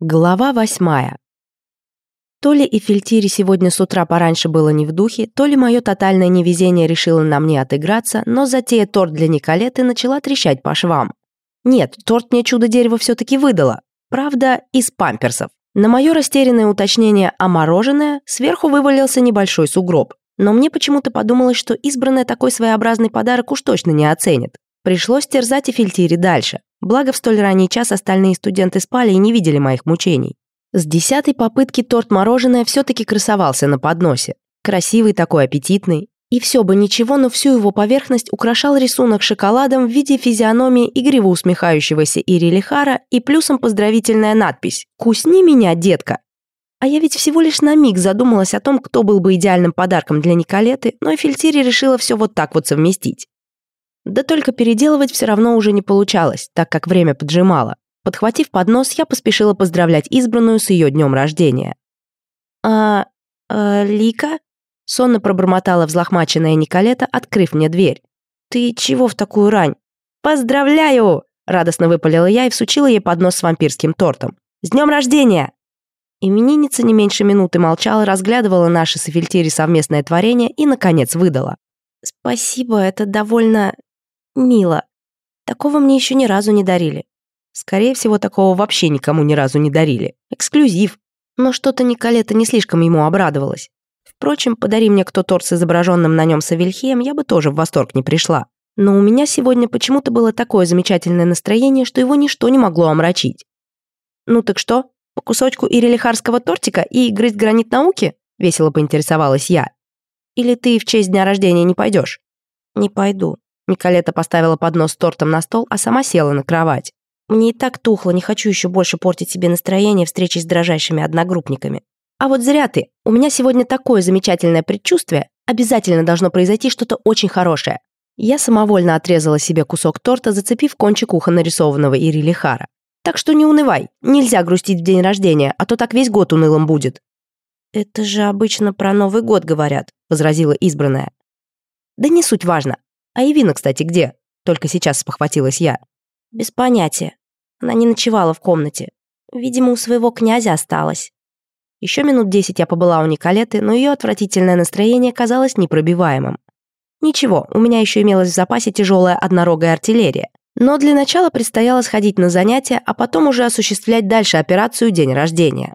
Глава восьмая. То ли и Фильтири сегодня с утра пораньше было не в духе, то ли мое тотальное невезение решило на мне отыграться, но затея торт для Николеты начала трещать по швам. Нет, торт мне чудо-дерево все-таки выдало. Правда, из памперсов. На мое растерянное уточнение о мороженое сверху вывалился небольшой сугроб. Но мне почему-то подумалось, что избранная такой своеобразный подарок уж точно не оценит. Пришлось терзать и Фильтири дальше. Благо в столь ранний час остальные студенты спали и не видели моих мучений. С десятой попытки торт-мороженое все-таки красовался на подносе. Красивый такой, аппетитный. И все бы ничего, но всю его поверхность украшал рисунок шоколадом в виде физиономии игриво усмехающегося Ири Лихара и плюсом поздравительная надпись «Кусни меня, детка». А я ведь всего лишь на миг задумалась о том, кто был бы идеальным подарком для Николеты, но Эфельтири решила все вот так вот совместить. Да только переделывать все равно уже не получалось, так как время поджимало. Подхватив поднос, я поспешила поздравлять избранную с ее днем рождения. «А... а Лика?» — сонно пробормотала взлохмаченная Николета, открыв мне дверь. «Ты чего в такую рань?» «Поздравляю!» — радостно выпалила я и всучила ей поднос с вампирским тортом. «С днем рождения!» Именинница не меньше минуты молчала, разглядывала наше с Эфельтири совместное творение и, наконец, выдала. «Спасибо, это довольно Мило, такого мне еще ни разу не дарили. Скорее всего, такого вообще никому ни разу не дарили. Эксклюзив. Но что-то Николета не слишком ему обрадовалась. Впрочем, подари мне кто торт с изображенным на нем Савельхием, я бы тоже в восторг не пришла. Но у меня сегодня почему-то было такое замечательное настроение, что его ничто не могло омрачить. «Ну так что, по кусочку ирелихарского тортика и грызть гранит науки?» — весело поинтересовалась я. «Или ты в честь дня рождения не пойдешь?» «Не пойду. Николета поставила поднос с тортом на стол, а сама села на кровать. «Мне и так тухло, не хочу еще больше портить себе настроение встречи с дрожащими одногруппниками. А вот зря ты. У меня сегодня такое замечательное предчувствие. Обязательно должно произойти что-то очень хорошее». Я самовольно отрезала себе кусок торта, зацепив кончик уха нарисованного Ири Лихара. «Так что не унывай. Нельзя грустить в день рождения, а то так весь год унылым будет». «Это же обычно про Новый год говорят», — возразила избранная. «Да не суть важно. А Ивина, кстати, где? Только сейчас спохватилась я. Без понятия. Она не ночевала в комнате. Видимо, у своего князя осталась. Еще минут десять я побыла у Николеты, но ее отвратительное настроение казалось непробиваемым. Ничего, у меня еще имелась в запасе тяжелая однорогая артиллерия. Но для начала предстояло сходить на занятия, а потом уже осуществлять дальше операцию «День рождения».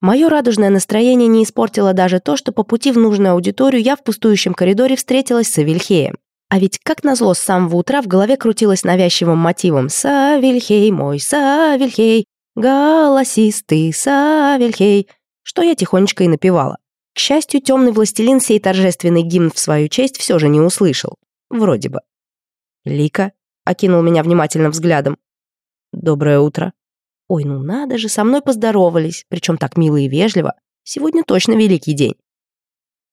Мое радужное настроение не испортило даже то, что по пути в нужную аудиторию я в пустующем коридоре встретилась с Авельхеем. А ведь как назло с самого утра в голове крутилось навязчивым мотивом «Савельхей, мой Савельхей, голосистый Савельхей», что я тихонечко и напевала. К счастью, темный властелин сей торжественный гимн в свою честь все же не услышал. Вроде бы. «Лика», — окинул меня внимательным взглядом. «Доброе утро». «Ой, ну надо же, со мной поздоровались, причем так мило и вежливо. Сегодня точно великий день».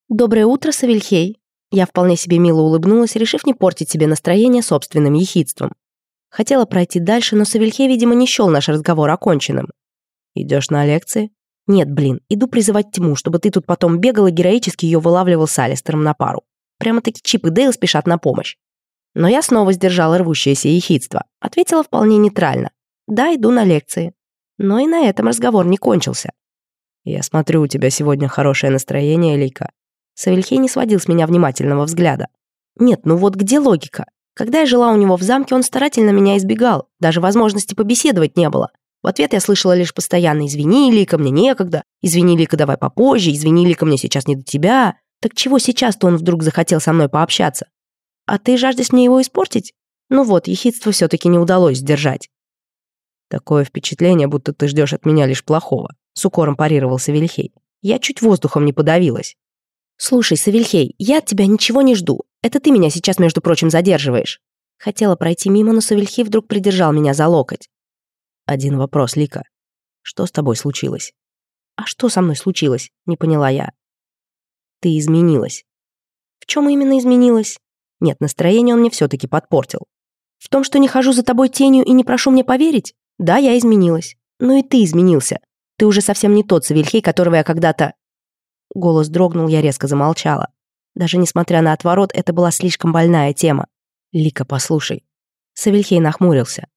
«Доброе утро, Савельхей», я вполне себе мило улыбнулась, решив не портить себе настроение собственным ехидством. Хотела пройти дальше, но Савельхе, видимо, не счёл наш разговор оконченным. «Идёшь на лекции?» «Нет, блин, иду призывать тьму, чтобы ты тут потом бегал и героически её вылавливал с Алистером на пару. Прямо-таки Чип и Дейл спешат на помощь». Но я снова сдержала рвущееся ехидство. Ответила вполне нейтрально. «Да, иду на лекции». Но и на этом разговор не кончился. «Я смотрю, у тебя сегодня хорошее настроение, Лика. Савельхей не сводил с меня внимательного взгляда. Нет, ну вот где логика? Когда я жила у него в замке, он старательно меня избегал, даже возможности побеседовать не было. В ответ я слышала лишь постоянно «извини, Лика, мне некогда», «извини, Лика, давай попозже», «извини, Лика, мне сейчас не до тебя». Так чего сейчас-то он вдруг захотел со мной пообщаться? А ты жаждешь мне его испортить? Ну вот, ехидство все-таки не удалось сдержать. Такое впечатление, будто ты ждешь от меня лишь плохого, с укором парировался Вильхей. Я чуть воздухом не подавилась. «Слушай, Савельхей, я от тебя ничего не жду. Это ты меня сейчас, между прочим, задерживаешь». Хотела пройти мимо, но Савельхей вдруг придержал меня за локоть. «Один вопрос, Лика. Что с тобой случилось?» «А что со мной случилось?» — не поняла я. «Ты изменилась». «В чем именно изменилась?» «Нет, настроение он мне все таки подпортил». «В том, что не хожу за тобой тенью и не прошу мне поверить?» «Да, я изменилась. Но и ты изменился. Ты уже совсем не тот Савельхей, которого я когда-то...» Голос дрогнул, я резко замолчала. Даже несмотря на отворот, это была слишком больная тема. «Лика, послушай». Савельхей нахмурился.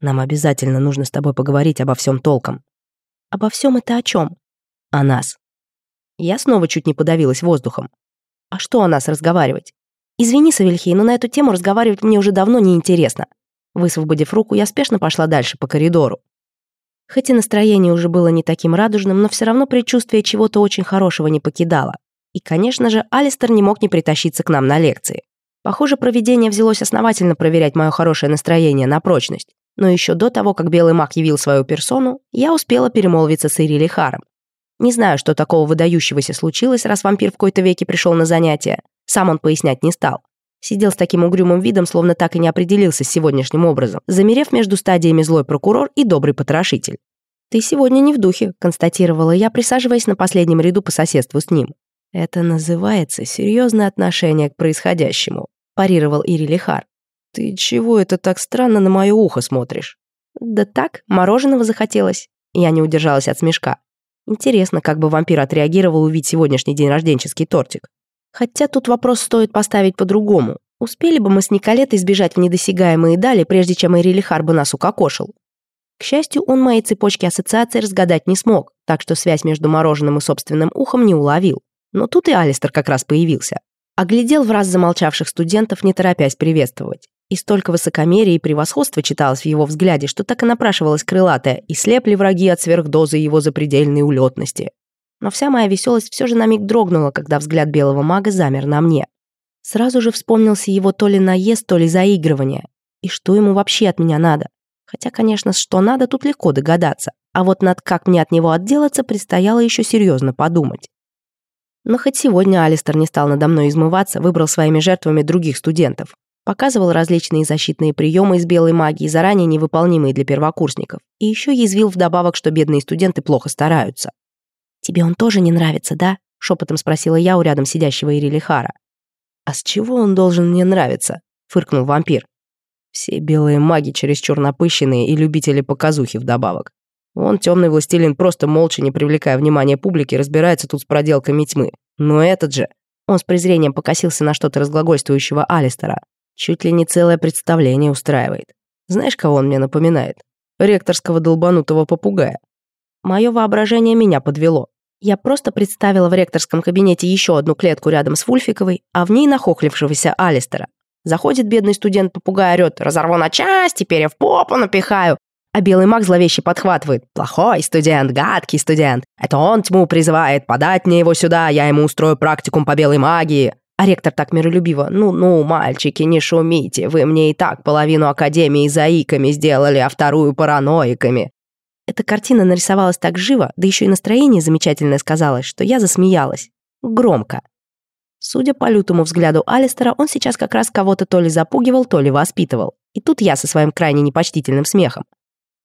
«Нам обязательно нужно с тобой поговорить обо всем толком». «Обо всем это о чем? «О нас». Я снова чуть не подавилась воздухом. «А что о нас разговаривать?» «Извини, Савельхей, но на эту тему разговаривать мне уже давно неинтересно». Высвободив руку, я спешно пошла дальше по коридору. Хоть и настроение уже было не таким радужным, но все равно предчувствие чего-то очень хорошего не покидало. И, конечно же, Алистер не мог не притащиться к нам на лекции. Похоже, проведение взялось основательно проверять мое хорошее настроение на прочность. Но еще до того, как Белый маг явил свою персону, я успела перемолвиться с Ирили Харом. Не знаю, что такого выдающегося случилось, раз вампир в какой-то веке пришел на занятия. Сам он пояснять не стал сидел с таким угрюмым видом, словно так и не определился с сегодняшним образом, замерев между стадиями злой прокурор и добрый потрошитель. «Ты сегодня не в духе», — констатировала я, присаживаясь на последнем ряду по соседству с ним. «Это называется серьезное отношение к происходящему», — парировал Ири Лихар. «Ты чего это так странно на мое ухо смотришь?» «Да так, мороженого захотелось». Я не удержалась от смешка. Интересно, как бы вампир отреагировал, увидеть сегодняшний день рожденческий тортик. Хотя тут вопрос стоит поставить по-другому. Успели бы мы с Николетой избежать в недосягаемые дали, прежде чем Эрили Хар бы нас укокошил? К счастью, он моей цепочки ассоциаций разгадать не смог, так что связь между мороженым и собственным ухом не уловил. Но тут и Алистер как раз появился. Оглядел в раз замолчавших студентов, не торопясь приветствовать. И столько высокомерия и превосходства читалось в его взгляде, что так и напрашивалась крылатая, и слепли враги от сверхдозы его запредельной улетности. Но вся моя веселость все же на миг дрогнула, когда взгляд белого мага замер на мне. Сразу же вспомнился его то ли наезд, то ли заигрывание. И что ему вообще от меня надо? Хотя, конечно, что надо, тут легко догадаться. А вот над как мне от него отделаться, предстояло еще серьезно подумать. Но хоть сегодня Алистер не стал надо мной измываться, выбрал своими жертвами других студентов. Показывал различные защитные приемы из белой магии, заранее невыполнимые для первокурсников. И еще язвил вдобавок, что бедные студенты плохо стараются. «Тебе он тоже не нравится, да?» — шепотом спросила я у рядом сидящего Ирилихара. «А с чего он должен мне нравиться?» — фыркнул вампир. «Все белые маги через напыщенные и любители показухи вдобавок. Он, темный властелин, просто молча, не привлекая внимания публики, разбирается тут с проделками тьмы. Но этот же...» Он с презрением покосился на что-то разглагольствующего Алистера. «Чуть ли не целое представление устраивает. Знаешь, кого он мне напоминает? Ректорского долбанутого попугая. Мое воображение меня подвело. Я просто представила в ректорском кабинете еще одну клетку рядом с Вульфиковой, а в ней нахохлившегося Алистера. Заходит бедный студент, попугай орет, «Разорву на части, теперь я в попу напихаю!» А белый маг зловеще подхватывает «Плохой студент, гадкий студент! Это он тьму призывает, подать мне его сюда, я ему устрою практикум по белой магии!» А ректор так миролюбиво «Ну-ну, мальчики, не шумите, вы мне и так половину академии заиками сделали, а вторую параноиками. Эта картина нарисовалась так живо, да еще и настроение замечательное сказалось, что я засмеялась. Громко. Судя по лютому взгляду Алистера, он сейчас как раз кого-то то ли запугивал, то ли воспитывал. И тут я со своим крайне непочтительным смехом.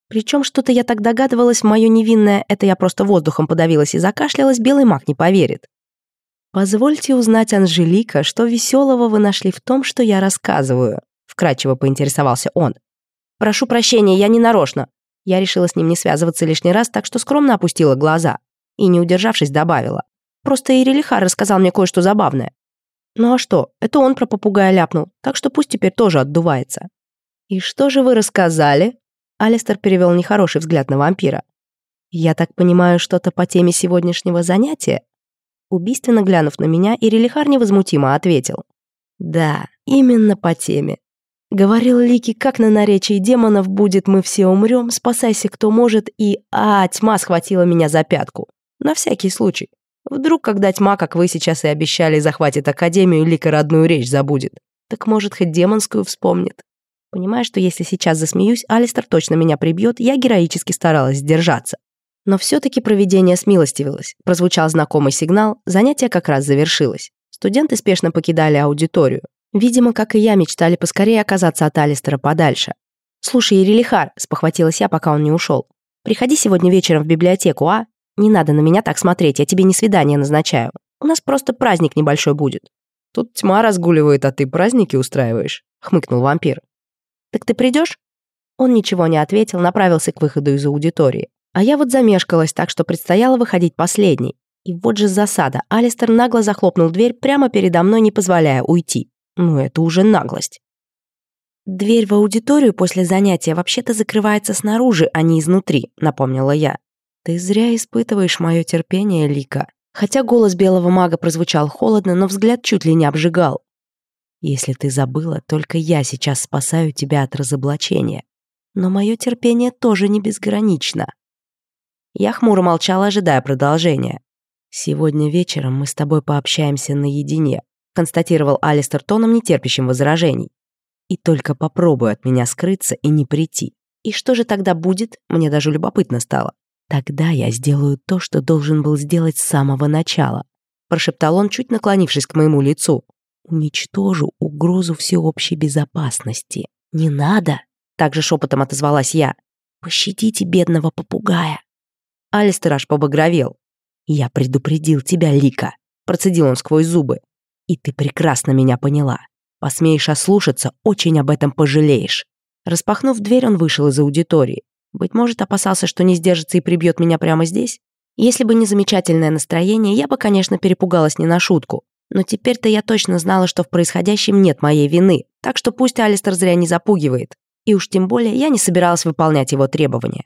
Причем что-то я так догадывалась, мое невинное, это я просто воздухом подавилась и закашлялась, белый маг не поверит. «Позвольте узнать, Анжелика, что веселого вы нашли в том, что я рассказываю», вкрадчиво поинтересовался он. «Прошу прощения, я не нарочно», я решила с ним не связываться лишний раз, так что скромно опустила глаза. И, не удержавшись, добавила. Просто Ирилихар рассказал мне кое-что забавное. Ну а что, это он про попугая ляпнул, так что пусть теперь тоже отдувается. И что же вы рассказали? Алистер перевел нехороший взгляд на вампира. Я так понимаю, что-то по теме сегодняшнего занятия? Убийственно глянув на меня, Ирилихар невозмутимо ответил. Да, именно по теме. Говорил Лики, как на наречии демонов будет «мы все умрем», «спасайся, кто может» и «а, тьма схватила меня за пятку». На всякий случай. Вдруг, когда тьма, как вы сейчас и обещали, захватит Академию, Лика родную речь забудет. Так, может, хоть демонскую вспомнит. Понимая, что если сейчас засмеюсь, Алистер точно меня прибьет, я героически старалась сдержаться. Но все-таки проведение смилостивилось. Прозвучал знакомый сигнал, занятие как раз завершилось. Студенты спешно покидали аудиторию. Видимо, как и я, мечтали поскорее оказаться от Алистера подальше. «Слушай, Ирилихар», — спохватилась я, пока он не ушел. «Приходи сегодня вечером в библиотеку, а? Не надо на меня так смотреть, я тебе не свидание назначаю. У нас просто праздник небольшой будет». «Тут тьма разгуливает, а ты праздники устраиваешь», — хмыкнул вампир. «Так ты придешь?» Он ничего не ответил, направился к выходу из аудитории. А я вот замешкалась, так что предстояло выходить последней. И вот же засада. Алистер нагло захлопнул дверь прямо передо мной, не позволяя уйти. Ну это уже наглость. «Дверь в аудиторию после занятия вообще-то закрывается снаружи, а не изнутри», — напомнила я. «Ты зря испытываешь мое терпение, Лика». Хотя голос белого мага прозвучал холодно, но взгляд чуть ли не обжигал. «Если ты забыла, только я сейчас спасаю тебя от разоблачения. Но мое терпение тоже не безгранично». Я хмуро молчала, ожидая продолжения. «Сегодня вечером мы с тобой пообщаемся наедине констатировал Алистер тоном, не терпящим возражений. «И только попробуй от меня скрыться и не прийти. И что же тогда будет? Мне даже любопытно стало. Тогда я сделаю то, что должен был сделать с самого начала», прошептал он, чуть наклонившись к моему лицу. «Уничтожу угрозу всеобщей безопасности. Не надо!» Также шепотом отозвалась я. «Пощадите бедного попугая!» Алистер аж побагровел. «Я предупредил тебя, Лика!» Процедил он сквозь зубы. И ты прекрасно меня поняла. Посмеешь ослушаться, очень об этом пожалеешь». Распахнув дверь, он вышел из аудитории. Быть может, опасался, что не сдержится и прибьет меня прямо здесь? Если бы не замечательное настроение, я бы, конечно, перепугалась не на шутку. Но теперь-то я точно знала, что в происходящем нет моей вины, так что пусть Алистер зря не запугивает. И уж тем более я не собиралась выполнять его требования.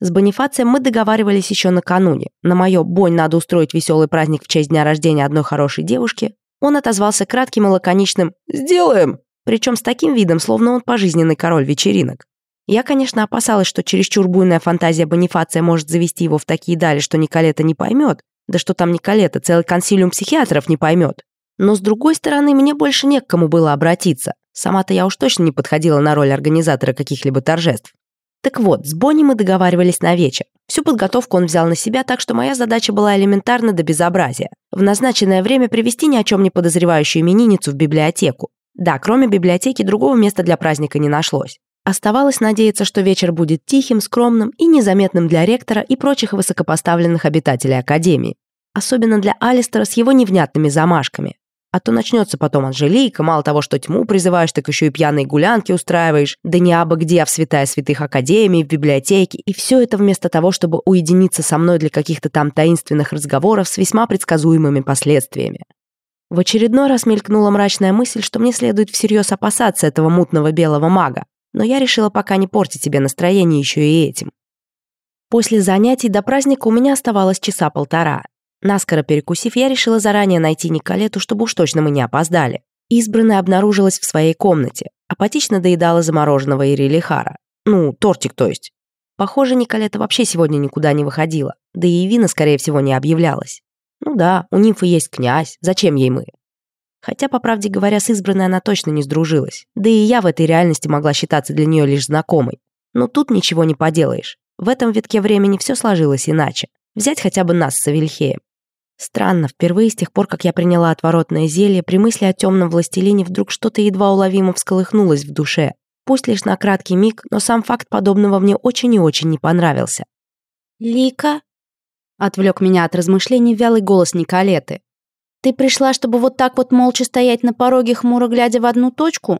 С Бонифацием мы договаривались еще накануне. На мое «бонь, надо устроить веселый праздник в честь дня рождения одной хорошей девушки» он отозвался кратким и лаконичным «Сделаем!» Причем с таким видом, словно он пожизненный король вечеринок. Я, конечно, опасалась, что чересчур буйная фантазия Бонифация может завести его в такие дали, что Николета не поймет. Да что там Николета, целый консилиум психиатров не поймет. Но, с другой стороны, мне больше не к кому было обратиться. Сама-то я уж точно не подходила на роль организатора каких-либо торжеств. Так вот, с Бонни мы договаривались на вечер. Всю подготовку он взял на себя, так что моя задача была элементарна до безобразия. В назначенное время привести ни о чем не подозревающую именинницу в библиотеку. Да, кроме библиотеки другого места для праздника не нашлось. Оставалось надеяться, что вечер будет тихим, скромным и незаметным для ректора и прочих высокопоставленных обитателей Академии. Особенно для Алистера с его невнятными замашками. А то начнется потом Анжелика, мало того, что тьму призываешь, так еще и пьяные гулянки устраиваешь, да не абы где, а в святая святых академии, в библиотеке, и все это вместо того, чтобы уединиться со мной для каких-то там таинственных разговоров с весьма предсказуемыми последствиями. В очередной раз мелькнула мрачная мысль, что мне следует всерьез опасаться этого мутного белого мага, но я решила пока не портить тебе настроение еще и этим. После занятий до праздника у меня оставалось часа полтора, Наскоро перекусив, я решила заранее найти Николету, чтобы уж точно мы не опоздали. Избранная обнаружилась в своей комнате. Апатично доедала замороженного Ирилихара. Ну, тортик, то есть. Похоже, Николета вообще сегодня никуда не выходила. Да и Вина, скорее всего, не объявлялась. Ну да, у нимфы есть князь. Зачем ей мы? Хотя, по правде говоря, с избранной она точно не сдружилась. Да и я в этой реальности могла считаться для нее лишь знакомой. Но тут ничего не поделаешь. В этом витке времени все сложилось иначе. Взять хотя бы нас с Авельхеем. Странно, впервые с тех пор, как я приняла отворотное зелье, при мысли о темном властелине вдруг что-то едва уловимо всколыхнулось в душе. Пусть лишь на краткий миг, но сам факт подобного мне очень и очень не понравился. «Лика?» — отвлек меня от размышлений вялый голос Николеты. «Ты пришла, чтобы вот так вот молча стоять на пороге, хмуро глядя в одну точку?»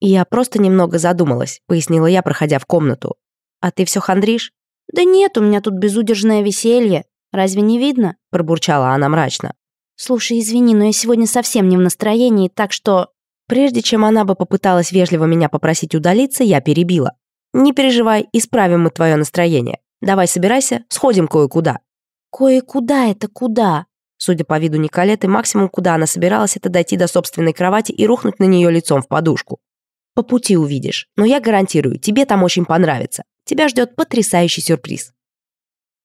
И «Я просто немного задумалась», — пояснила я, проходя в комнату. «А ты все хандришь?» «Да нет, у меня тут безудержное веселье», Разве не видно?» — пробурчала она мрачно. «Слушай, извини, но я сегодня совсем не в настроении, так что...» Прежде чем она бы попыталась вежливо меня попросить удалиться, я перебила. «Не переживай, исправим мы твое настроение. Давай собирайся, сходим кое-куда». «Кое-куда это куда?» Судя по виду Николеты, максимум, куда она собиралась, это дойти до собственной кровати и рухнуть на нее лицом в подушку. «По пути увидишь, но я гарантирую, тебе там очень понравится. Тебя ждет потрясающий сюрприз».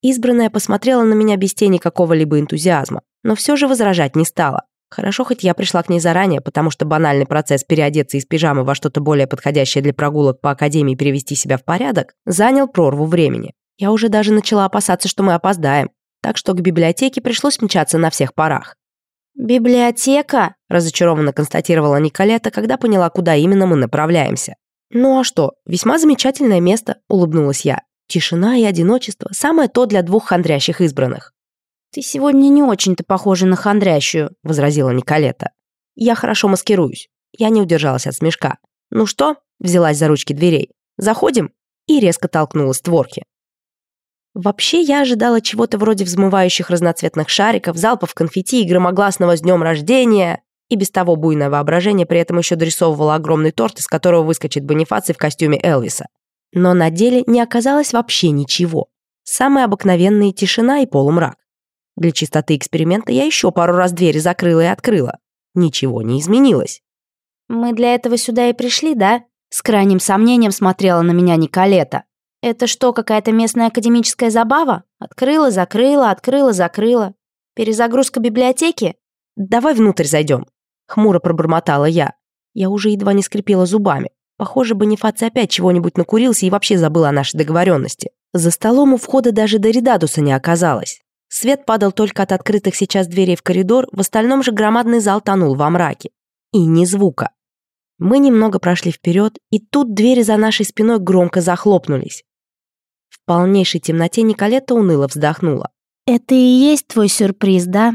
Избранная посмотрела на меня без тени какого-либо энтузиазма, но все же возражать не стала. Хорошо, хоть я пришла к ней заранее, потому что банальный процесс переодеться из пижамы во что-то более подходящее для прогулок по академии перевести себя в порядок занял прорву времени. Я уже даже начала опасаться, что мы опоздаем, так что к библиотеке пришлось мчаться на всех парах. «Библиотека?» – разочарованно констатировала Николета, когда поняла, куда именно мы направляемся. «Ну а что, весьма замечательное место», – улыбнулась я. Тишина и одиночество – самое то для двух хандрящих избранных. «Ты сегодня не очень-то похожа на хандрящую», – возразила Николета. «Я хорошо маскируюсь». Я не удержалась от смешка. «Ну что?» – взялась за ручки дверей. «Заходим?» и резко толкнула створки. Вообще, я ожидала чего-то вроде взмывающих разноцветных шариков, залпов конфетти и громогласного «С днем рождения!» И без того буйное воображение при этом еще дорисовывало огромный торт, из которого выскочит Бонифаций в костюме Элвиса но на деле не оказалось вообще ничего. Самая обыкновенная тишина и полумрак. Для чистоты эксперимента я еще пару раз двери закрыла и открыла. Ничего не изменилось. «Мы для этого сюда и пришли, да?» С крайним сомнением смотрела на меня Николета. «Это что, какая-то местная академическая забава? Открыла, закрыла, открыла, закрыла. Перезагрузка библиотеки? Давай внутрь зайдем», — хмуро пробормотала я. Я уже едва не скрипела зубами. Похоже, Бонифаций опять чего-нибудь накурился и вообще забыл о нашей договоренности. За столом у входа даже Доридадуса не оказалось. Свет падал только от открытых сейчас дверей в коридор, в остальном же громадный зал тонул во мраке. И ни звука. Мы немного прошли вперед, и тут двери за нашей спиной громко захлопнулись. В полнейшей темноте Николета уныло вздохнула. «Это и есть твой сюрприз, да?»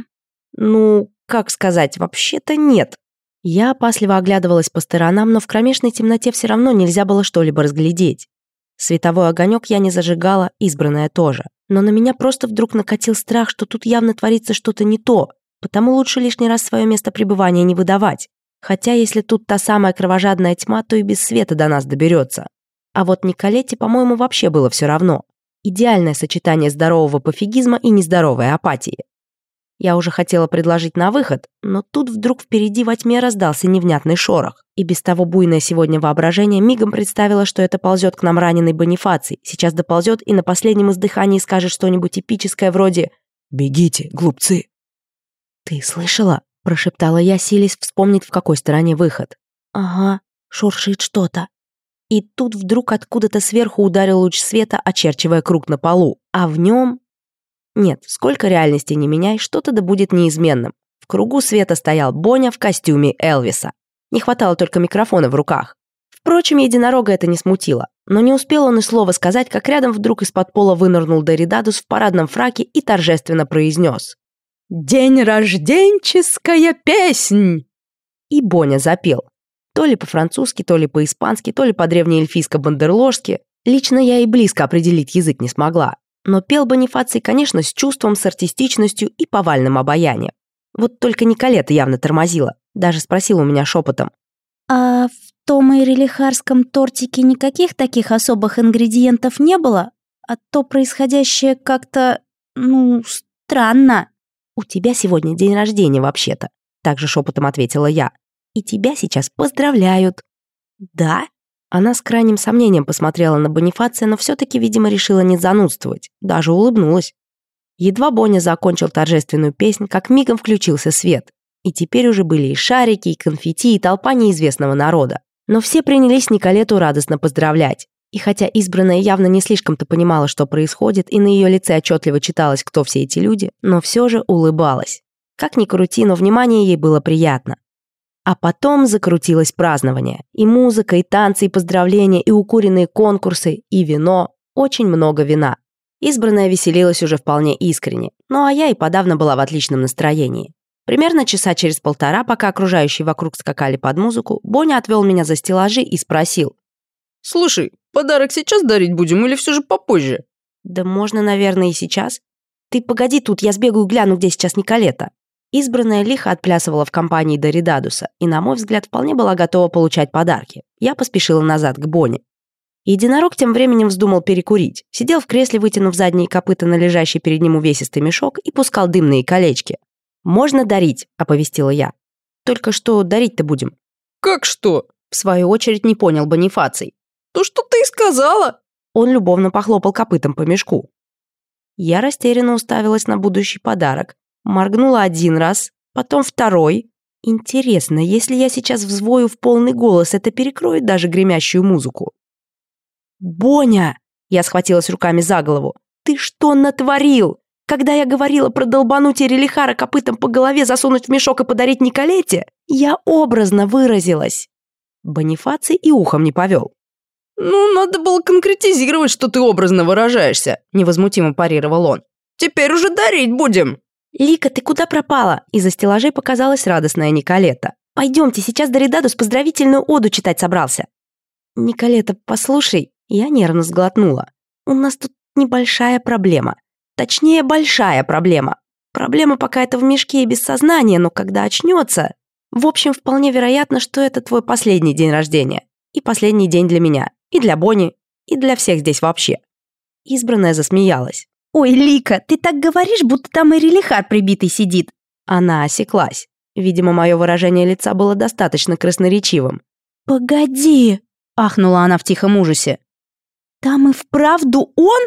«Ну, как сказать, вообще-то нет», я опасливо оглядывалась по сторонам, но в кромешной темноте все равно нельзя было что-либо разглядеть. Световой огонек я не зажигала, избранная тоже. Но на меня просто вдруг накатил страх, что тут явно творится что-то не то, потому лучше лишний раз свое место пребывания не выдавать. Хотя если тут та самая кровожадная тьма, то и без света до нас доберется. А вот Николете, по-моему, вообще было все равно. Идеальное сочетание здорового пофигизма и нездоровой апатии. Я уже хотела предложить на выход, но тут вдруг впереди во тьме раздался невнятный шорох. И без того буйное сегодня воображение мигом представило, что это ползет к нам раненый Бонифаций. Сейчас доползет и на последнем издыхании скажет что-нибудь эпическое вроде «Бегите, глупцы!» «Ты слышала?» – прошептала я, силясь вспомнить, в какой стороне выход. «Ага, шуршит что-то», и тут вдруг откуда-то сверху ударил луч света, очерчивая круг на полу, а в нем нет, сколько реальности не меняй, что-то да будет неизменным. В кругу света стоял Боня в костюме Элвиса. Не хватало только микрофона в руках. Впрочем, единорога это не смутило. Но не успел он и слова сказать, как рядом вдруг из-под пола вынырнул Доридадус в парадном фраке и торжественно произнес. «День рожденческая песнь!» И Боня запел. То ли по-французски, то ли по-испански, то ли по-древнеэльфийско-бандерложски. Лично я и близко определить язык не смогла. Но пел Бонифаций, конечно, с чувством, с артистичностью и повальным обаянием. Вот только Николета явно тормозила. Даже спросила у меня шепотом. «А в том ирелихарском тортике никаких таких особых ингредиентов не было? А то происходящее как-то, ну, странно». «У тебя сегодня день рождения вообще-то», — также шепотом ответила я. «И тебя сейчас поздравляют». «Да?» Она с крайним сомнением посмотрела на Бонифация, но все-таки, видимо, решила не занудствовать, даже улыбнулась. Едва Боня закончил торжественную песнь, как мигом включился свет. И теперь уже были и шарики, и конфетти, и толпа неизвестного народа. Но все принялись Николету радостно поздравлять. И хотя избранная явно не слишком-то понимала, что происходит, и на ее лице отчетливо читалось, кто все эти люди, но все же улыбалась. Как ни крути, но внимание ей было приятно. А потом закрутилось празднование. И музыка, и танцы, и поздравления, и укуренные конкурсы, и вино. Очень много вина. Избранная веселилась уже вполне искренне. Ну а я и подавно была в отличном настроении. Примерно часа через полтора, пока окружающие вокруг скакали под музыку, Боня отвел меня за стеллажи и спросил. «Слушай, подарок сейчас дарить будем или все же попозже?» «Да можно, наверное, и сейчас. Ты погоди тут, я сбегаю гляну, где сейчас Николета». Избранная лихо отплясывала в компании Доридадуса и, на мой взгляд, вполне была готова получать подарки. Я поспешила назад к Боне. Единорог тем временем вздумал перекурить. Сидел в кресле, вытянув задние копыта на лежащий перед ним увесистый мешок и пускал дымные колечки. «Можно дарить», — оповестила я. «Только что дарить-то будем?» «Как что?» — в свою очередь не понял Бонифаций. «То, что ты сказала!» Он любовно похлопал копытом по мешку. Я растерянно уставилась на будущий подарок моргнула один раз, потом второй. Интересно, если я сейчас взвою в полный голос, это перекроет даже гремящую музыку. «Боня!» — я схватилась руками за голову. «Ты что натворил? Когда я говорила про долбануть Эрелихара копытом по голове, засунуть в мешок и подарить Николете, я образно выразилась». Бонифаций и ухом не повел. «Ну, надо было конкретизировать, что ты образно выражаешься», — невозмутимо парировал он. «Теперь уже дарить будем!» «Лика, ты куда пропала?» Из-за стеллажей показалась радостная Николета. «Пойдемте, сейчас Доридадус поздравительную оду читать собрался». «Николета, послушай», я нервно сглотнула. «У нас тут небольшая проблема. Точнее, большая проблема. Проблема пока это в мешке и без сознания, но когда очнется...» В общем, вполне вероятно, что это твой последний день рождения. И последний день для меня. И для Бонни. И для всех здесь вообще. Избранная засмеялась. «Ой, Лика, ты так говоришь, будто там и релихар прибитый сидит!» Она осеклась. Видимо, мое выражение лица было достаточно красноречивым. «Погоди!» — ахнула она в тихом ужасе. «Там и вправду он?»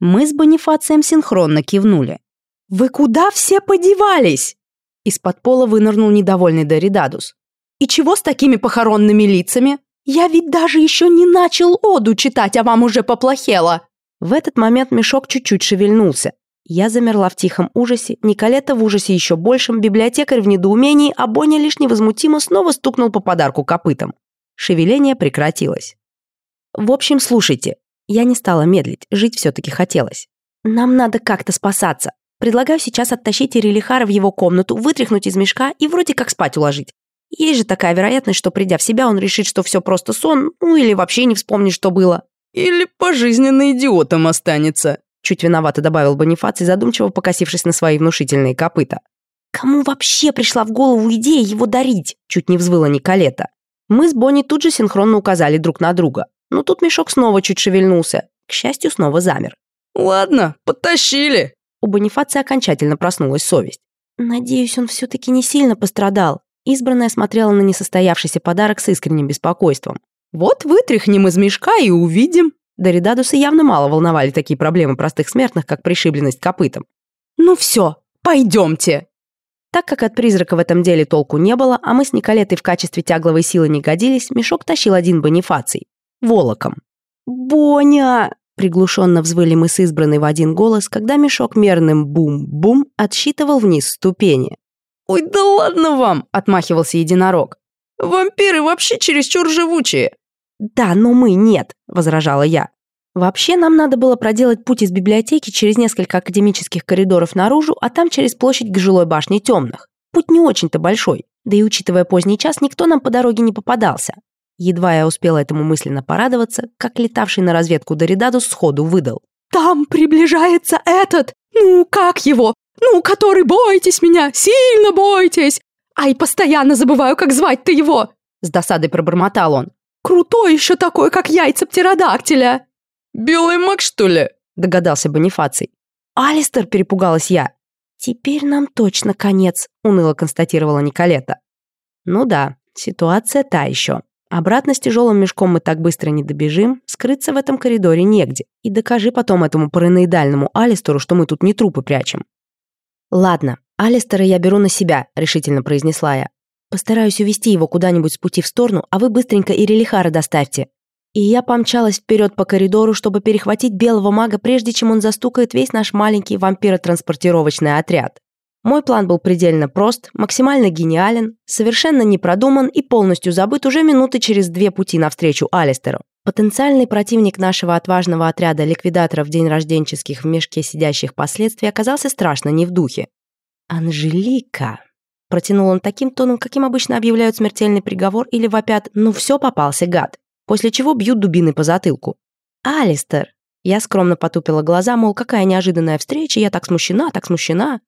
Мы с Бонифацием синхронно кивнули. «Вы куда все подевались?» Из-под пола вынырнул недовольный Доридадус. «И чего с такими похоронными лицами? Я ведь даже еще не начал оду читать, а вам уже поплохело!» В этот момент мешок чуть-чуть шевельнулся. Я замерла в тихом ужасе, Николета в ужасе еще большим, библиотекарь в недоумении, а Боня лишь невозмутимо снова стукнул по подарку копытом. Шевеление прекратилось. «В общем, слушайте. Я не стала медлить, жить все-таки хотелось. Нам надо как-то спасаться. Предлагаю сейчас оттащить Ирилихара в его комнату, вытряхнуть из мешка и вроде как спать уложить. Есть же такая вероятность, что придя в себя, он решит, что все просто сон, ну или вообще не вспомнит, что было. Или пожизненно идиотом останется», — чуть виновато добавил Бонифаций, задумчиво покосившись на свои внушительные копыта. «Кому вообще пришла в голову идея его дарить?» — чуть не взвыла Николета. Мы с Бони тут же синхронно указали друг на друга. Но тут мешок снова чуть шевельнулся. К счастью, снова замер. «Ладно, потащили!» У Бонифации окончательно проснулась совесть. «Надеюсь, он все-таки не сильно пострадал». Избранная смотрела на несостоявшийся подарок с искренним беспокойством. «Вот вытряхнем из мешка и увидим». Доридадусы явно мало волновали такие проблемы простых смертных, как пришибленность копытом. «Ну все, пойдемте!» Так как от призрака в этом деле толку не было, а мы с Николетой в качестве тягловой силы не годились, мешок тащил один бонифаций. Волоком. «Боня!» Приглушенно взвыли мы с избранной в один голос, когда мешок мерным бум-бум отсчитывал вниз ступени. «Ой, да ладно вам!» — отмахивался единорог. «Вампиры вообще чересчур живучие! «Да, но мы нет», — возражала я. Вообще, нам надо было проделать путь из библиотеки через несколько академических коридоров наружу, а там через площадь к жилой башне темных. Путь не очень-то большой, да и учитывая поздний час, никто нам по дороге не попадался. Едва я успела этому мысленно порадоваться, как летавший на разведку Доридадус сходу выдал. «Там приближается этот! Ну, как его? Ну, который бойтесь меня! Сильно бойтесь! Ай, постоянно забываю, как звать-то его!» С досадой пробормотал он крутой еще такой, как яйца птеродактиля!» «Белый маг, что ли?» – догадался Бонифаций. «Алистер!» – перепугалась я. «Теперь нам точно конец», – уныло констатировала Николета. «Ну да, ситуация та еще. Обратно с тяжелым мешком мы так быстро не добежим, скрыться в этом коридоре негде. И докажи потом этому параноидальному Алистеру, что мы тут не трупы прячем». «Ладно, Алистера я беру на себя», — решительно произнесла я. Постараюсь увести его куда-нибудь с пути в сторону, а вы быстренько Ирилихара доставьте». И я помчалась вперед по коридору, чтобы перехватить белого мага, прежде чем он застукает весь наш маленький вампиро-транспортировочный отряд. Мой план был предельно прост, максимально гениален, совершенно не продуман и полностью забыт уже минуты через две пути навстречу Алистеру. Потенциальный противник нашего отважного отряда ликвидаторов день рожденческих в мешке сидящих последствий оказался страшно не в духе. «Анжелика!» Протянул он таким тоном, каким обычно объявляют смертельный приговор или вопят «Ну все, попался, гад!» После чего бьют дубины по затылку. «Алистер!» Я скромно потупила глаза, мол, какая неожиданная встреча, я так смущена, так смущена.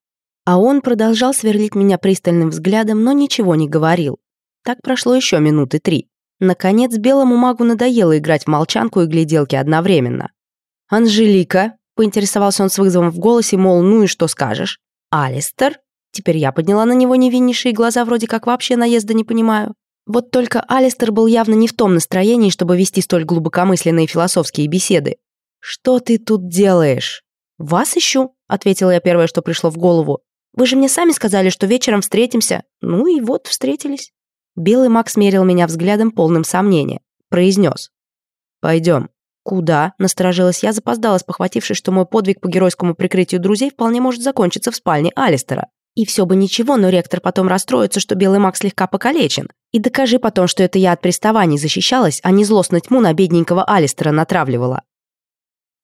А он продолжал сверлить меня пристальным взглядом, но ничего не говорил. Так прошло еще минуты три. Наконец, белому магу надоело играть в молчанку и гляделки одновременно. «Анжелика», — поинтересовался он с вызовом в голосе, мол, ну и что скажешь? «Алистер?» Теперь я подняла на него невиннейшие глаза, вроде как вообще наезда не понимаю. Вот только Алистер был явно не в том настроении, чтобы вести столь глубокомысленные философские беседы. «Что ты тут делаешь?» «Вас ищу», — ответила я первое, что пришло в голову. «Вы же мне сами сказали, что вечером встретимся». Ну и вот, встретились. Белый Макс мерил меня взглядом полным сомнения. Произнес. «Пойдем». «Куда?» — насторожилась я, запоздалась, похватившись, что мой подвиг по геройскому прикрытию друзей вполне может закончиться в спальне Алистера. И все бы ничего, но ректор потом расстроится, что белый маг слегка покалечен. И докажи потом, что это я от приставаний защищалась, а не злость на тьму на бедненького Алистера натравливала.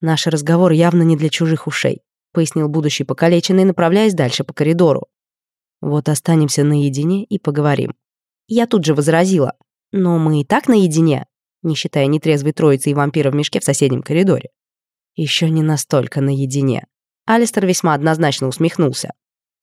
Наш разговор явно не для чужих ушей, пояснил будущий покалеченный, направляясь дальше по коридору. Вот останемся наедине и поговорим. Я тут же возразила. Но мы и так наедине, не считая нетрезвой троицы и вампира в мешке в соседнем коридоре. Еще не настолько наедине. Алистер весьма однозначно усмехнулся.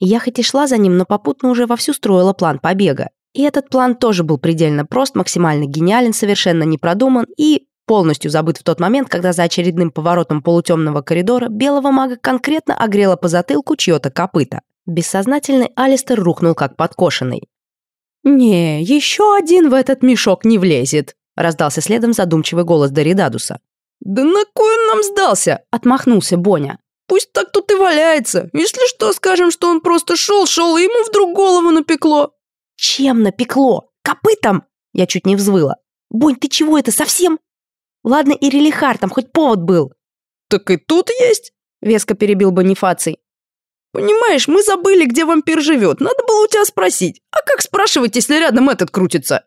Я хоть и шла за ним, но попутно уже вовсю строила план побега. И этот план тоже был предельно прост, максимально гениален, совершенно не продуман и полностью забыт в тот момент, когда за очередным поворотом полутемного коридора белого мага конкретно огрела по затылку чье-то копыта. Бессознательный Алистер рухнул как подкошенный. «Не, еще один в этот мешок не влезет», — раздался следом задумчивый голос Доридадуса. «Да на кой он нам сдался?» — отмахнулся Боня. Пусть так тут и валяется. Если что, скажем, что он просто шел-шел, и ему вдруг голову напекло». «Чем напекло? Копытом?» Я чуть не взвыла. «Бонь, ты чего это, совсем?» «Ладно, и релихартом, хоть повод был». «Так и тут есть?» Веско перебил Бонифаций. «Понимаешь, мы забыли, где вампир живет. Надо было у тебя спросить. А как спрашивать, если рядом этот крутится?»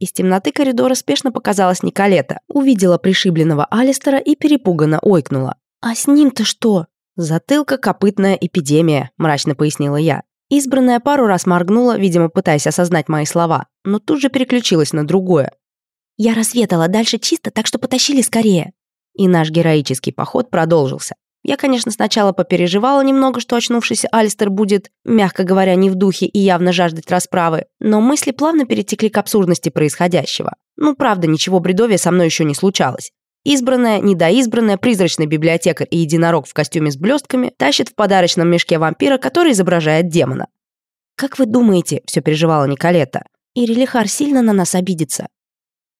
Из темноты коридора спешно показалась Николета, увидела пришибленного Алистера и перепуганно ойкнула. «А с ним-то что?» «Затылка – копытная эпидемия», – мрачно пояснила я. Избранная пару раз моргнула, видимо, пытаясь осознать мои слова, но тут же переключилась на другое. «Я разведала, дальше чисто, так что потащили скорее». И наш героический поход продолжился. Я, конечно, сначала попереживала немного, что очнувшийся Алистер будет, мягко говоря, не в духе и явно жаждать расправы, но мысли плавно перетекли к абсурдности происходящего. Ну, правда, ничего бредовия со мной еще не случалось избранная, недоизбранная, призрачный библиотекарь и единорог в костюме с блестками тащит в подарочном мешке вампира, который изображает демона. «Как вы думаете?» — все переживала Николета. «Ирилихар сильно на нас обидится».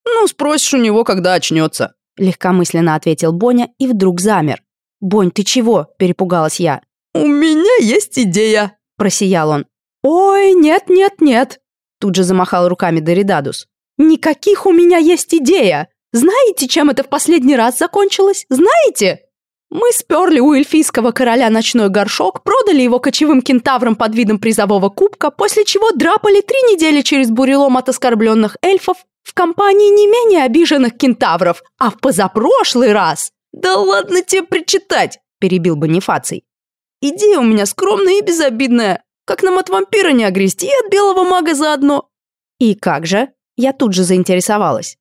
«Ну, спросишь у него, когда очнется», — легкомысленно ответил Боня и вдруг замер. «Бонь, ты чего?» — перепугалась я. «У меня есть идея», — просиял он. «Ой, нет-нет-нет», — тут же замахал руками Доридадус. «Никаких у меня есть идея!» Знаете, чем это в последний раз закончилось? Знаете? Мы сперли у эльфийского короля ночной горшок, продали его кочевым кентаврам под видом призового кубка, после чего драпали три недели через бурелом от оскорбленных эльфов в компании не менее обиженных кентавров, а в позапрошлый раз... «Да ладно тебе причитать!» – перебил Бонифаций. «Идея у меня скромная и безобидная. Как нам от вампира не огрести и от белого мага заодно?» «И как же?» Я тут же заинтересовалась.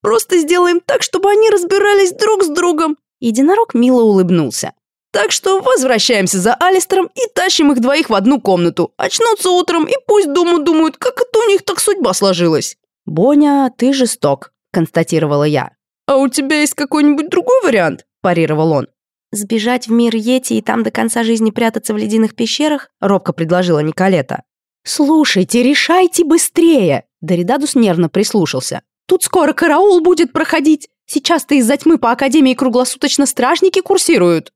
Просто сделаем так, чтобы они разбирались друг с другом!» Единорог мило улыбнулся. «Так что возвращаемся за Алистером и тащим их двоих в одну комнату. Очнутся утром и пусть дома думают, как это у них так судьба сложилась». «Боня, ты жесток», — констатировала я. «А у тебя есть какой-нибудь другой вариант?» – парировал он. «Сбежать в мир Йети и там до конца жизни прятаться в ледяных пещерах?» – робко предложила Николета. «Слушайте, решайте быстрее!» – Доридадус нервно прислушался. Тут скоро караул будет проходить. Сейчас-то из-за тьмы по Академии круглосуточно стражники курсируют».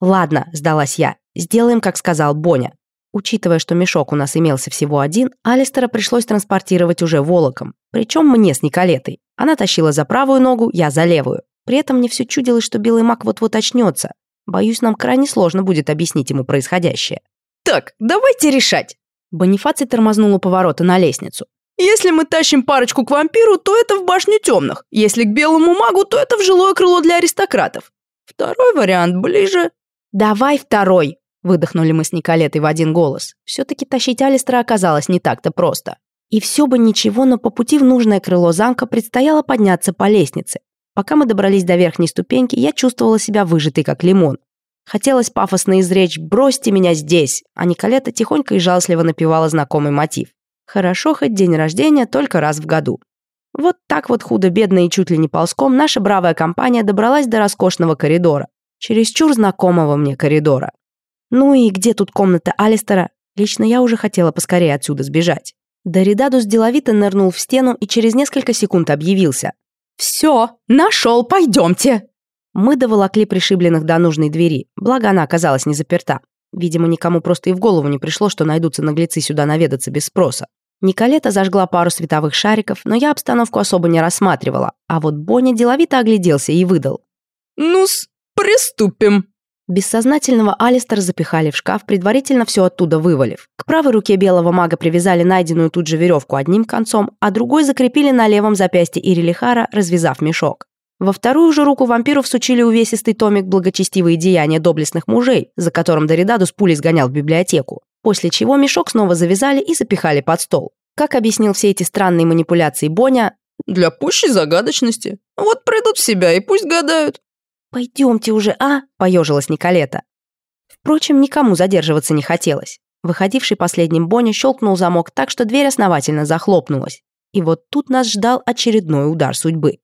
«Ладно», — сдалась я. «Сделаем, как сказал Боня». Учитывая, что мешок у нас имелся всего один, Алистера пришлось транспортировать уже волоком. Причем мне с Николетой. Она тащила за правую ногу, я за левую. При этом мне все чудилось, что белый маг вот-вот очнется. Боюсь, нам крайне сложно будет объяснить ему происходящее. «Так, давайте решать!» Бонифаций тормознул у поворота на лестницу. Если мы тащим парочку к вампиру, то это в башню темных. Если к белому магу, то это в жилое крыло для аристократов. Второй вариант ближе. Давай второй, выдохнули мы с Николетой в один голос. Все-таки тащить Алистера оказалось не так-то просто. И все бы ничего, но по пути в нужное крыло замка предстояло подняться по лестнице. Пока мы добрались до верхней ступеньки, я чувствовала себя выжатой, как лимон. Хотелось пафосно изречь «бросьте меня здесь», а Николета тихонько и жалостливо напевала знакомый мотив. Хорошо хоть день рождения только раз в году. Вот так вот худо-бедно и чуть ли не ползком наша бравая компания добралась до роскошного коридора. Чересчур знакомого мне коридора. Ну и где тут комната Алистера? Лично я уже хотела поскорее отсюда сбежать. Доридадус деловито нырнул в стену и через несколько секунд объявился. «Все, нашел, пойдемте!» Мы доволокли пришибленных до нужной двери, благо она оказалась не заперта. Видимо, никому просто и в голову не пришло, что найдутся наглецы сюда наведаться без спроса. Николета зажгла пару световых шариков, но я обстановку особо не рассматривала, а вот Боня деловито огляделся и выдал. «Ну-с, приступим!» Бессознательного Алистера запихали в шкаф, предварительно все оттуда вывалив. К правой руке белого мага привязали найденную тут же веревку одним концом, а другой закрепили на левом запястье Ирилихара, развязав мешок. Во вторую же руку вампиров сучили увесистый томик «Благочестивые деяния доблестных мужей», за которым Доридадус пулей сгонял в библиотеку, после чего мешок снова завязали и запихали под стол. Как объяснил все эти странные манипуляции Боня, «Для пущей загадочности. Вот придут в себя и пусть гадают». «Пойдемте уже, а?» – поежилась Николета. Впрочем, никому задерживаться не хотелось. Выходивший последним Боня щелкнул замок так, что дверь основательно захлопнулась. И вот тут нас ждал очередной удар судьбы.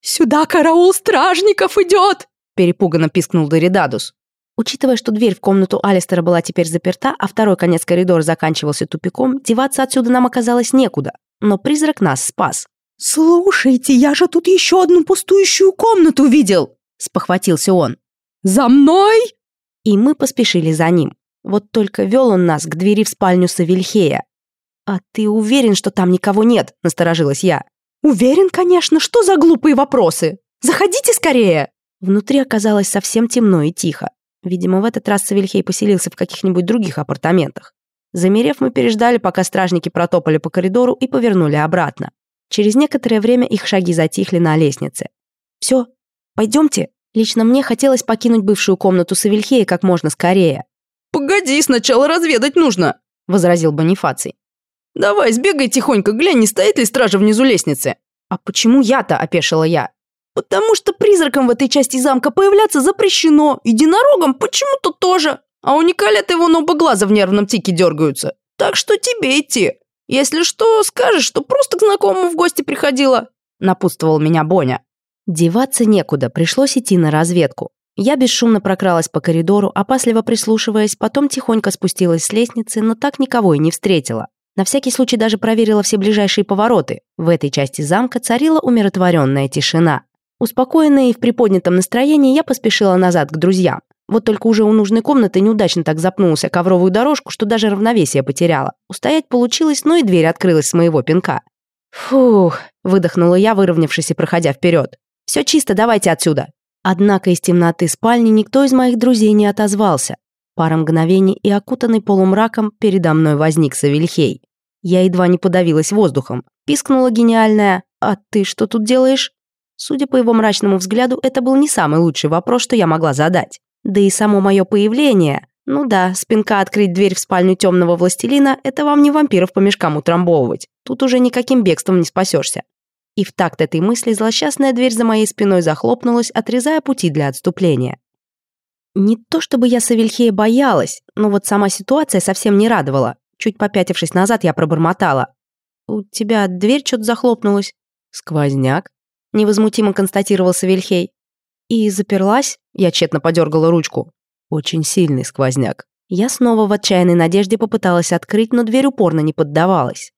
«Сюда караул стражников идет!» — перепуганно пискнул Доридадус. Учитывая, что дверь в комнату Алистера была теперь заперта, а второй конец коридора заканчивался тупиком, деваться отсюда нам оказалось некуда. Но призрак нас спас. «Слушайте, я же тут еще одну пустующую комнату видел!» — спохватился он. «За мной!» И мы поспешили за ним. Вот только вел он нас к двери в спальню Савельхея. «А ты уверен, что там никого нет?» — насторожилась я. Уверен, конечно, что за глупые вопросы. Заходите скорее. Внутри оказалось совсем темно и тихо. Видимо, в этот раз Савельхей поселился в каких-нибудь других апартаментах. Замерев, мы переждали, пока стражники протопали по коридору и повернули обратно. Через некоторое время их шаги затихли на лестнице. «Все, пойдемте?» Лично мне хотелось покинуть бывшую комнату Савельхея как можно скорее. «Погоди, сначала разведать нужно», — возразил Бонифаций. «Давай, сбегай тихонько, глянь, не стоит ли стража внизу лестницы?» «А почему я-то?» – опешила я. «Потому что призракам в этой части замка появляться запрещено, единорогам почему-то тоже, а у Николета его оба глаза в нервном тике дергаются. Так что тебе идти. Если что, скажешь, что просто к знакомому в гости приходила», – напутствовал меня Боня. Деваться некуда, пришлось идти на разведку. Я бесшумно прокралась по коридору, опасливо прислушиваясь, потом тихонько спустилась с лестницы, но так никого и не встретила. На всякий случай даже проверила все ближайшие повороты. В этой части замка царила умиротворенная тишина. Успокоенная и в приподнятом настроении, я поспешила назад к друзьям. Вот только уже у нужной комнаты неудачно так запнулся ковровую дорожку, что даже равновесие потеряла. Устоять получилось, но и дверь открылась с моего пинка. «Фух», — выдохнула я, выровнявшись и проходя вперед. «Все чисто, давайте отсюда». Однако из темноты спальни никто из моих друзей не отозвался. Пара мгновений и окутанный полумраком передо мной возник Савельхей. Я едва не подавилась воздухом. Пискнула гениальная «А ты что тут делаешь?» Судя по его мрачному взгляду, это был не самый лучший вопрос, что я могла задать. Да и само мое появление. Ну да, спинка открыть дверь в спальню темного властелина – это вам не вампиров по мешкам утрамбовывать. Тут уже никаким бегством не спасешься. И в такт этой мысли злосчастная дверь за моей спиной захлопнулась, отрезая пути для отступления. Не то чтобы я Савельхея боялась, но вот сама ситуация совсем не радовала чуть попятившись назад, я пробормотала. «У тебя дверь что-то захлопнулась». «Сквозняк», — невозмутимо констатировал Савельхей. «И заперлась?» — я тщетно подергала ручку. «Очень сильный сквозняк». Я снова в отчаянной надежде попыталась открыть, но дверь упорно не поддавалась.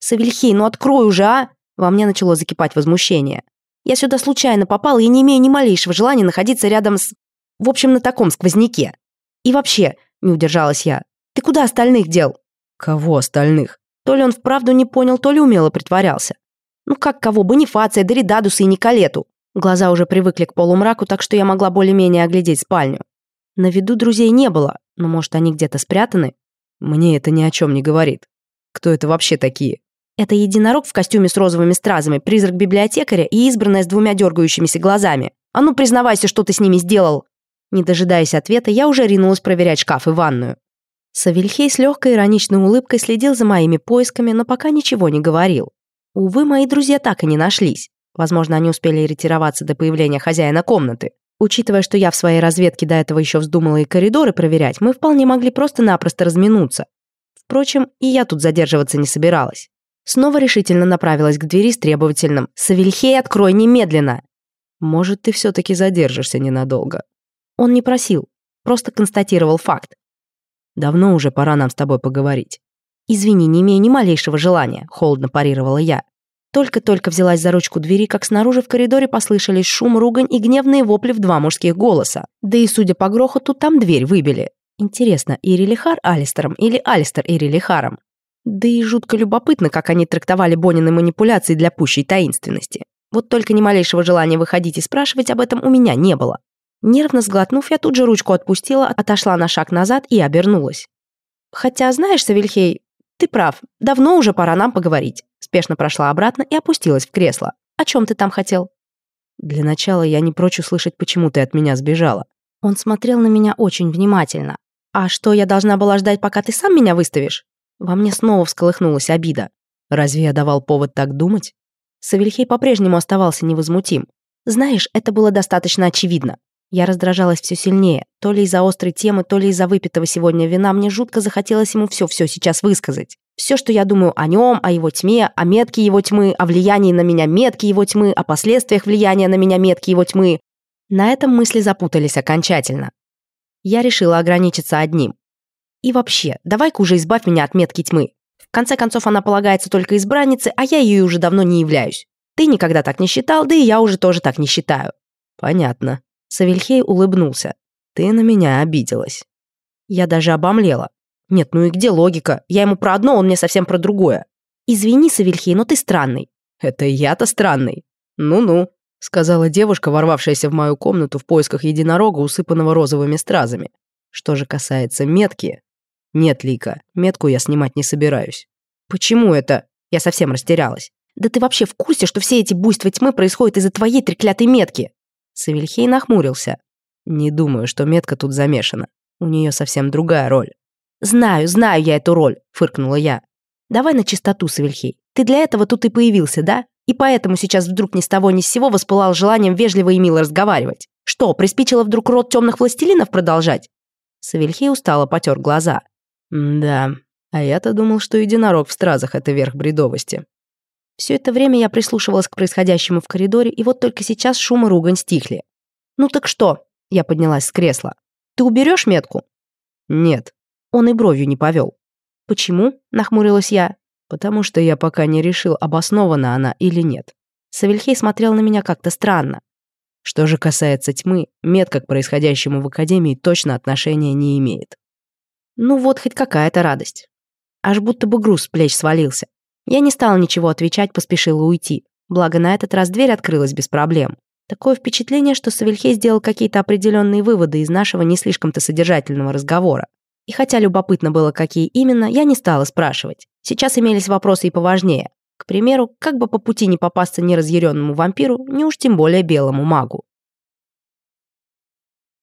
«Савельхей, ну открой уже, а!» Во мне начало закипать возмущение. Я сюда случайно попала и не имею ни малейшего желания находиться рядом с... В общем, на таком сквозняке. И вообще, не удержалась я, ты куда остальных дел? Кого остальных? То ли он вправду не понял, то ли умело притворялся. Ну как кого? бы не Бонифация, Деридадуса и не Николету. Глаза уже привыкли к полумраку, так что я могла более-менее оглядеть спальню. На виду друзей не было, но, может, они где-то спрятаны? Мне это ни о чем не говорит. Кто это вообще такие? Это единорог в костюме с розовыми стразами, призрак библиотекаря и избранная с двумя дергающимися глазами. А ну, признавайся, что ты с ними сделал!» Не дожидаясь ответа, я уже ринулась проверять шкаф и ванную. Савельхей с легкой ироничной улыбкой следил за моими поисками, но пока ничего не говорил. Увы, мои друзья так и не нашлись. Возможно, они успели ретироваться до появления хозяина комнаты. Учитывая, что я в своей разведке до этого еще вздумала и коридоры проверять, мы вполне могли просто-напросто разминуться. Впрочем, и я тут задерживаться не собиралась. Снова решительно направилась к двери с требовательным «Савельхей, открой немедленно!» «Может, ты все-таки задержишься ненадолго?» Он не просил, просто констатировал факт. Давно уже пора нам с тобой поговорить». «Извини, не имею ни малейшего желания», — холодно парировала я. Только-только взялась за ручку двери, как снаружи в коридоре послышались шум, ругань и гневные вопли в два мужских голоса. Да и, судя по грохоту, там дверь выбили. Интересно, Ирилихар Алистером или Алистер и Ирилихаром? Да и жутко любопытно, как они трактовали Бонины манипуляции для пущей таинственности. Вот только ни малейшего желания выходить и спрашивать об этом у меня не было. Нервно сглотнув, я тут же ручку отпустила, отошла на шаг назад и обернулась. «Хотя, знаешь, Савельхей, ты прав, давно уже пора нам поговорить». Спешно прошла обратно и опустилась в кресло. «О чем ты там хотел?» «Для начала я не прочь услышать, почему ты от меня сбежала». Он смотрел на меня очень внимательно. «А что, я должна была ждать, пока ты сам меня выставишь?» Во мне снова всколыхнулась обида. Разве я давал повод так думать? Савельхей по-прежнему оставался невозмутим. Знаешь, это было достаточно очевидно. Я раздражалась все сильнее. То ли из-за острой темы, то ли из-за выпитого сегодня вина мне жутко захотелось ему все-все сейчас высказать. Все, что я думаю о нем, о его тьме, о метке его тьмы, о влиянии на меня метки его тьмы, о последствиях влияния на меня метки его тьмы. На этом мысли запутались окончательно. Я решила ограничиться одним. И вообще, давай-ка уже избавь меня от метки тьмы. В конце концов, она полагается только избраннице, а я ее уже давно не являюсь. Ты никогда так не считал, да и я уже тоже так не считаю. Понятно, Савельхей улыбнулся. «Ты на меня обиделась». Я даже обомлела. «Нет, ну и где логика? Я ему про одно, он мне совсем про другое». «Извини, Савельхей, но ты странный». «Это я-то странный». «Ну-ну», — сказала девушка, ворвавшаяся в мою комнату в поисках единорога, усыпанного розовыми стразами. «Что же касается метки...» «Нет, Лика, метку я снимать не собираюсь». «Почему это?» Я совсем растерялась. «Да ты вообще в курсе, что все эти буйства тьмы происходят из-за твоей треклятой метки?» Савельхей нахмурился. «Не думаю, что метка тут замешана. У нее совсем другая роль». «Знаю, знаю я эту роль», — фыркнула я. «Давай на чистоту, Савельхей. Ты для этого тут и появился, да? И поэтому сейчас вдруг ни с того ни с сего воспылал желанием вежливо и мило разговаривать. Что, приспичило вдруг рот темных властелинов продолжать?» Савельхей устало потер глаза. «Да, а я-то думал, что единорог в стразах — это верх бредовости. Все это время я прислушивалась к происходящему в коридоре, и вот только сейчас шум и ругань стихли. «Ну так что?» — я поднялась с кресла. «Ты уберешь метку?» «Нет». Он и бровью не повел. «Почему?» — нахмурилась я. «Потому что я пока не решил, обоснована она или нет». Савельхей смотрел на меня как-то странно. Что же касается тьмы, метка к происходящему в Академии точно отношения не имеет. Ну вот хоть какая-то радость. Аж будто бы груз с плеч свалился. Я не стал ничего отвечать, поспешила уйти. Благо, на этот раз дверь открылась без проблем. Такое впечатление, что Савельхей сделал какие-то определенные выводы из нашего не слишком-то содержательного разговора. И хотя любопытно было, какие именно, я не стала спрашивать. Сейчас имелись вопросы и поважнее. К примеру, как бы по пути не попасться неразъяренному вампиру, не уж тем более белому магу.